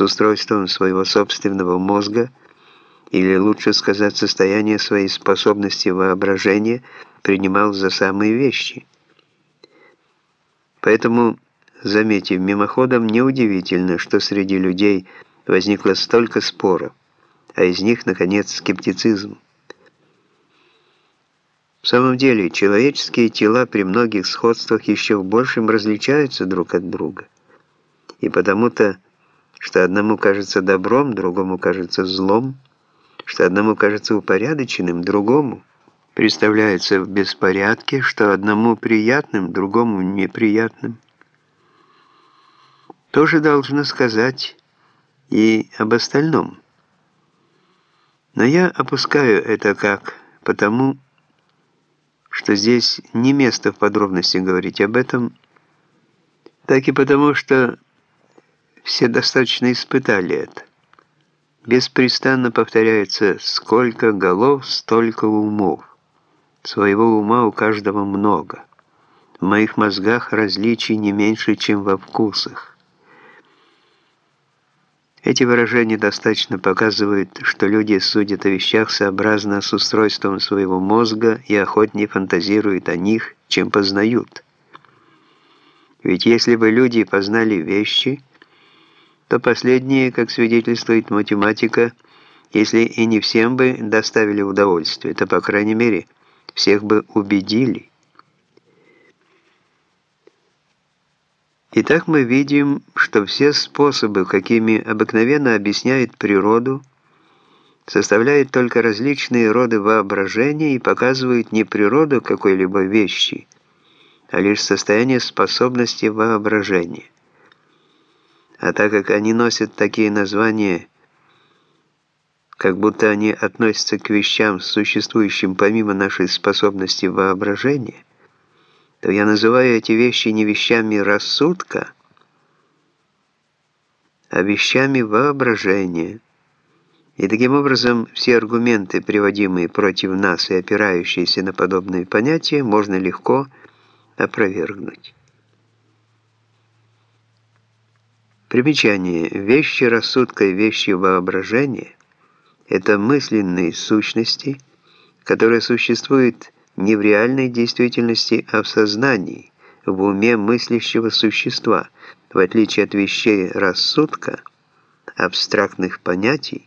с устройством своего собственного мозга, или лучше сказать, состояние своей способности воображения принимал за самые вещи. Поэтому, заметив мимоходом, неудивительно, что среди людей возникло столько споров, а из них, наконец, скептицизм. В самом деле, человеческие тела при многих сходствах еще в большем различаются друг от друга. И потому-то, что одному кажется добром, другому кажется злом, что одному кажется упорядоченным, другому представляется в беспорядке, что одному приятным, другому неприятным. Тоже должно сказать и об остальном. Но я опускаю это как потому, что здесь не место в подробности говорить об этом, так и потому, что все достаточно испытали это. Беспрестанно повторяется «сколько голов, столько умов». Своего ума у каждого много. В моих мозгах различий не меньше, чем во вкусах. Эти выражения достаточно показывают, что люди судят о вещах сообразно с устройством своего мозга и охотнее фантазируют о них, чем познают. Ведь если бы люди познали вещи, то последние, как свидетельствует математика, если и не всем бы доставили удовольствие, то, по крайней мере, всех бы убедили. Итак, мы видим, что все способы, какими обыкновенно объясняет природу, составляют только различные роды воображения и показывают не природу какой-либо вещи, а лишь состояние способности воображения. А так как они носят такие названия, как будто они относятся к вещам, существующим помимо нашей способности воображения, то я называю эти вещи не вещами рассудка, а вещами воображения. И таким образом все аргументы, приводимые против нас и опирающиеся на подобные понятия, можно легко опровергнуть. Примечание. Вещи рассудка и вещи воображения – это мысленные сущности, которые существуют не в реальной действительности, а в сознании, в уме мыслящего существа, в отличие от вещей рассудка, абстрактных понятий,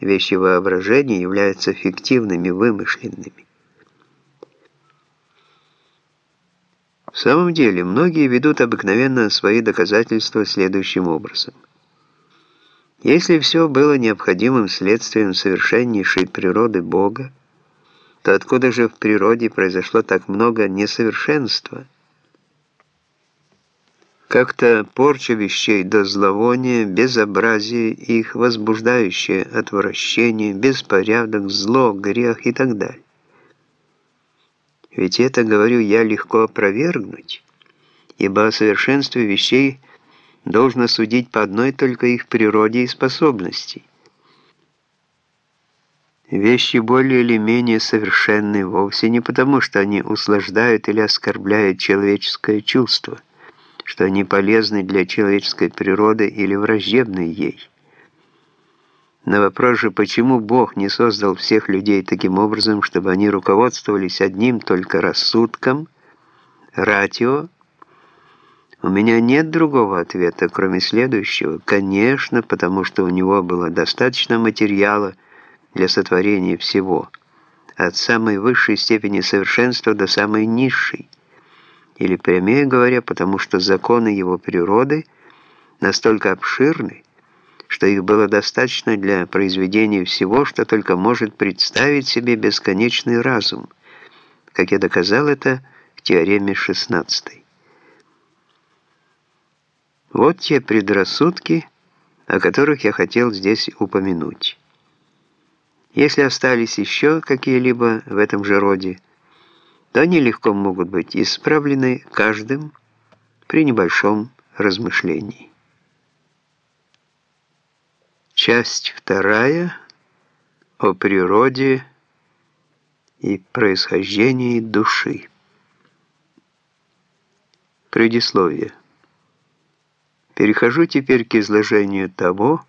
вещи воображения являются фиктивными, вымышленными. В самом деле, многие ведут обыкновенно свои доказательства следующим образом. Если все было необходимым следствием совершеннейшей природы Бога, то откуда же в природе произошло так много несовершенства? Как-то порча вещей до зловония, безобразие их, возбуждающее отвращение, беспорядок, зло, грех и так далее. Ведь это, говорю я, легко опровергнуть, ибо о совершенстве вещей должно судить по одной только их природе и способности. Вещи более или менее совершенны вовсе не потому, что они услаждают или оскорбляют человеческое чувство, что они полезны для человеческой природы или враждебны ей. На вопрос же, почему Бог не создал всех людей таким образом, чтобы они руководствовались одним только рассудком, ратио, у меня нет другого ответа, кроме следующего. Конечно, потому что у него было достаточно материала, для сотворения всего, от самой высшей степени совершенства до самой низшей, или прямее говоря, потому что законы его природы настолько обширны, что их было достаточно для произведения всего, что только может представить себе бесконечный разум, как я доказал это в теореме 16. Вот те предрассудки, о которых я хотел здесь упомянуть. Если остались еще какие-либо в этом же роде, то они легко могут быть исправлены каждым при небольшом размышлении. Часть вторая о природе и происхождении души. Предисловие. Перехожу теперь к изложению того,